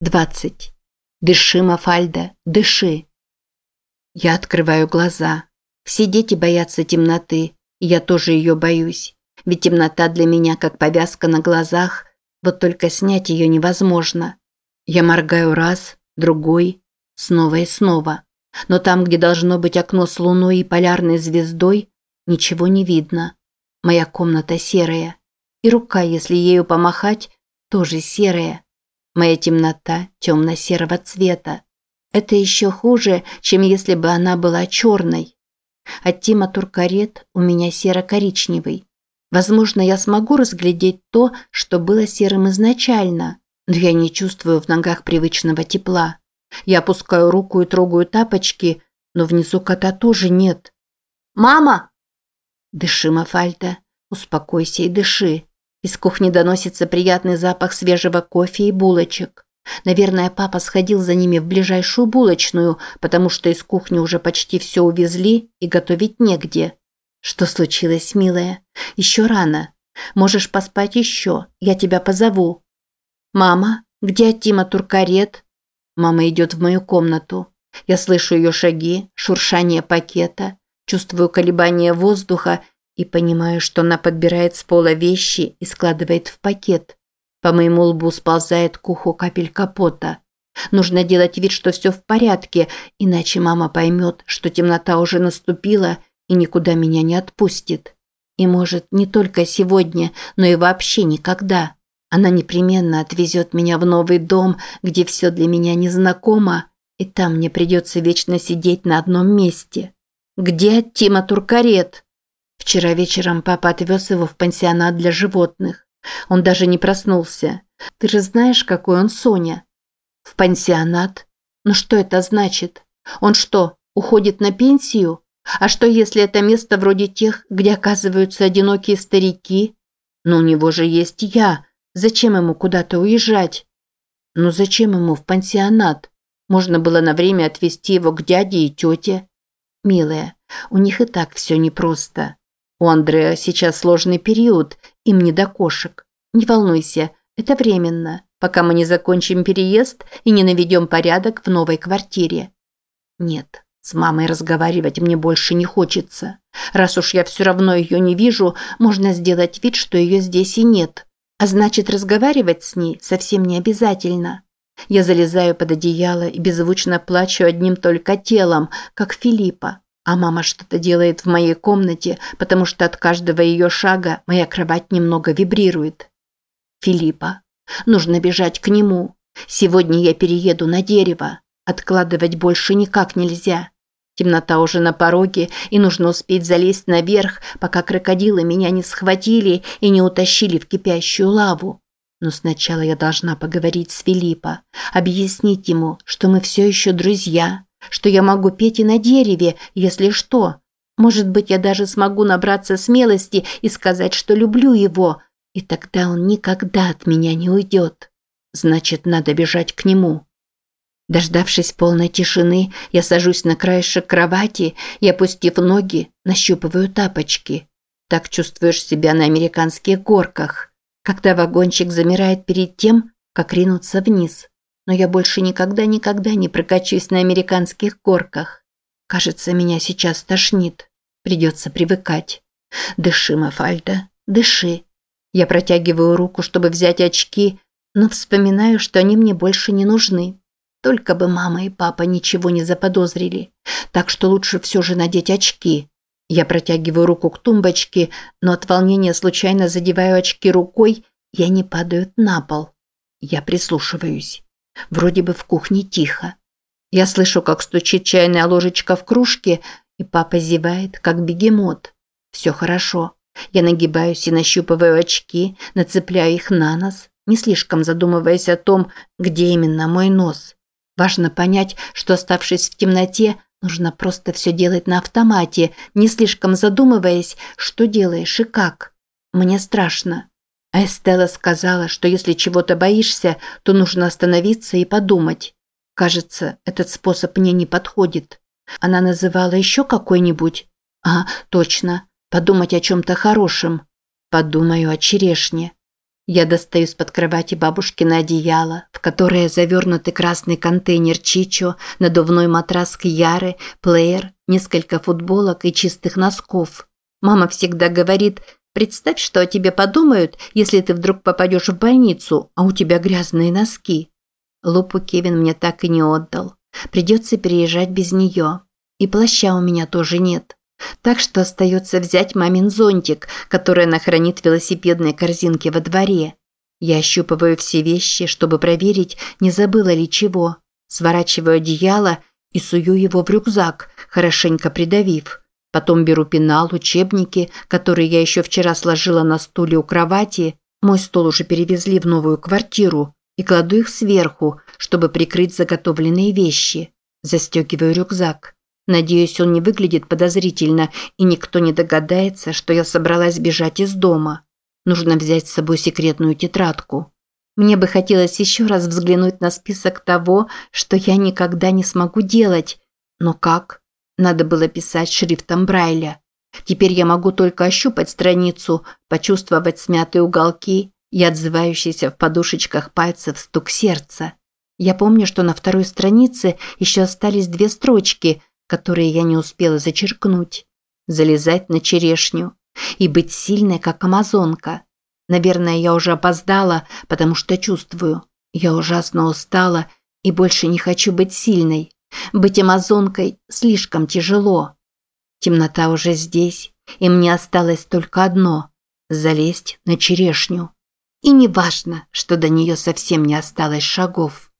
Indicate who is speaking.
Speaker 1: 20. Дыши, Мафальда, дыши. Я открываю глаза. Все дети боятся темноты, и я тоже ее боюсь. Ведь темнота для меня как повязка на глазах, вот только снять ее невозможно. Я моргаю раз, другой, снова и снова. Но там, где должно быть окно с луной и полярной звездой, ничего не видно. Моя комната серая. И рука, если ею помахать, тоже серая. Моя темнота темно-серого цвета. Это еще хуже, чем если бы она была черной. От Тима Туркарет у меня серо-коричневый. Возможно, я смогу разглядеть то, что было серым изначально, но я не чувствую в ногах привычного тепла. Я опускаю руку и трогаю тапочки, но внизу кота тоже нет. «Мама!» «Дыши, Мафальта, успокойся и дыши. Из кухни доносится приятный запах свежего кофе и булочек. Наверное, папа сходил за ними в ближайшую булочную, потому что из кухни уже почти все увезли и готовить негде. Что случилось, милая? Еще рано. Можешь поспать еще, я тебя позову. Мама, где Тима Туркарет? Мама идет в мою комнату. Я слышу ее шаги, шуршание пакета, чувствую колебания воздуха и понимаю, что она подбирает с пола вещи и складывает в пакет. По моему лбу сползает к уху капель капота. Нужно делать вид, что все в порядке, иначе мама поймет, что темнота уже наступила и никуда меня не отпустит. И может, не только сегодня, но и вообще никогда. Она непременно отвезет меня в новый дом, где все для меня незнакомо, и там мне придется вечно сидеть на одном месте. Где Тима Туркарет? Вчера вечером папа отвез его в пансионат для животных. Он даже не проснулся. Ты же знаешь, какой он Соня. В пансионат? Ну что это значит? Он что, уходит на пенсию? А что, если это место вроде тех, где оказываются одинокие старики? Но у него же есть я. Зачем ему куда-то уезжать? Ну зачем ему в пансионат? Можно было на время отвезти его к дяде и тете. Милая, у них и так все непросто. У Андрея сейчас сложный период, им не до кошек. Не волнуйся, это временно, пока мы не закончим переезд и не наведем порядок в новой квартире. Нет, с мамой разговаривать мне больше не хочется. Раз уж я все равно ее не вижу, можно сделать вид, что ее здесь и нет. А значит, разговаривать с ней совсем не обязательно. Я залезаю под одеяло и беззвучно плачу одним только телом, как Филиппа. А мама что-то делает в моей комнате, потому что от каждого ее шага моя кровать немного вибрирует. Филиппа. Нужно бежать к нему. Сегодня я перееду на дерево. Откладывать больше никак нельзя. Темнота уже на пороге, и нужно успеть залезть наверх, пока крокодилы меня не схватили и не утащили в кипящую лаву. Но сначала я должна поговорить с Филиппа, объяснить ему, что мы все еще друзья, что я могу петь и на дереве, если что. Может быть, я даже смогу набраться смелости и сказать, что люблю его, и тогда он никогда от меня не уйдет. Значит, надо бежать к нему. Дождавшись полной тишины, я сажусь на краешек кровати и, опустив ноги, нащупываю тапочки. Так чувствуешь себя на американских горках, когда вагончик замирает перед тем, как ринуться вниз но я больше никогда-никогда не прокачусь на американских горках. Кажется, меня сейчас тошнит. Придется привыкать. Дыши, Мафальда, дыши. Я протягиваю руку, чтобы взять очки, но вспоминаю, что они мне больше не нужны. Только бы мама и папа ничего не заподозрили. Так что лучше все же надеть очки. Я протягиваю руку к тумбочке, но от волнения случайно задеваю очки рукой, и они падают на пол. Я прислушиваюсь. Вроде бы в кухне тихо. Я слышу, как стучит чайная ложечка в кружке, и папа зевает, как бегемот. Все хорошо. Я нагибаюсь и нащупываю очки, нацепляю их на нос, не слишком задумываясь о том, где именно мой нос. Важно понять, что оставшись в темноте, нужно просто все делать на автомате, не слишком задумываясь, что делаешь и как. Мне страшно. А Эстелла сказала, что если чего-то боишься, то нужно остановиться и подумать. Кажется, этот способ мне не подходит. Она называла еще какой-нибудь? А, точно. Подумать о чем-то хорошем. Подумаю о черешне. Я достаю из-под кровати бабушкино одеяло, в которые завернуты красный контейнер Чичо, надувной матрас Кьяры, плеер, несколько футболок и чистых носков. Мама всегда говорит, представь, что о тебе подумают, если ты вдруг попадешь в больницу, а у тебя грязные носки. Лупу Кевин мне так и не отдал. Придется переезжать без нее. И плаща у меня тоже нет. Так что остается взять мамин зонтик, который она хранит в велосипедной корзинке во дворе. Я ощупываю все вещи, чтобы проверить, не забыла ли чего. Сворачиваю одеяло и сую его в рюкзак, хорошенько придавив. Потом беру пенал, учебники, которые я еще вчера сложила на стуле у кровати. Мой стол уже перевезли в новую квартиру и кладу их сверху, чтобы прикрыть заготовленные вещи. Застегиваю рюкзак. Надеюсь, он не выглядит подозрительно, и никто не догадается, что я собралась бежать из дома. Нужно взять с собой секретную тетрадку. Мне бы хотелось еще раз взглянуть на список того, что я никогда не смогу делать. Но как? Надо было писать шрифтом Брайля. Теперь я могу только ощупать страницу, почувствовать смятые уголки и отзывающийся в подушечках пальцев стук сердца. Я помню, что на второй странице еще остались две строчки, которые я не успела зачеркнуть. Залезать на черешню и быть сильной, как амазонка. Наверное, я уже опоздала, потому что чувствую. Я ужасно устала и больше не хочу быть сильной. Быть амазонкой слишком тяжело. Темнота уже здесь, и мне осталось только одно – залезть на черешню. И не важно, что до нее совсем не осталось шагов.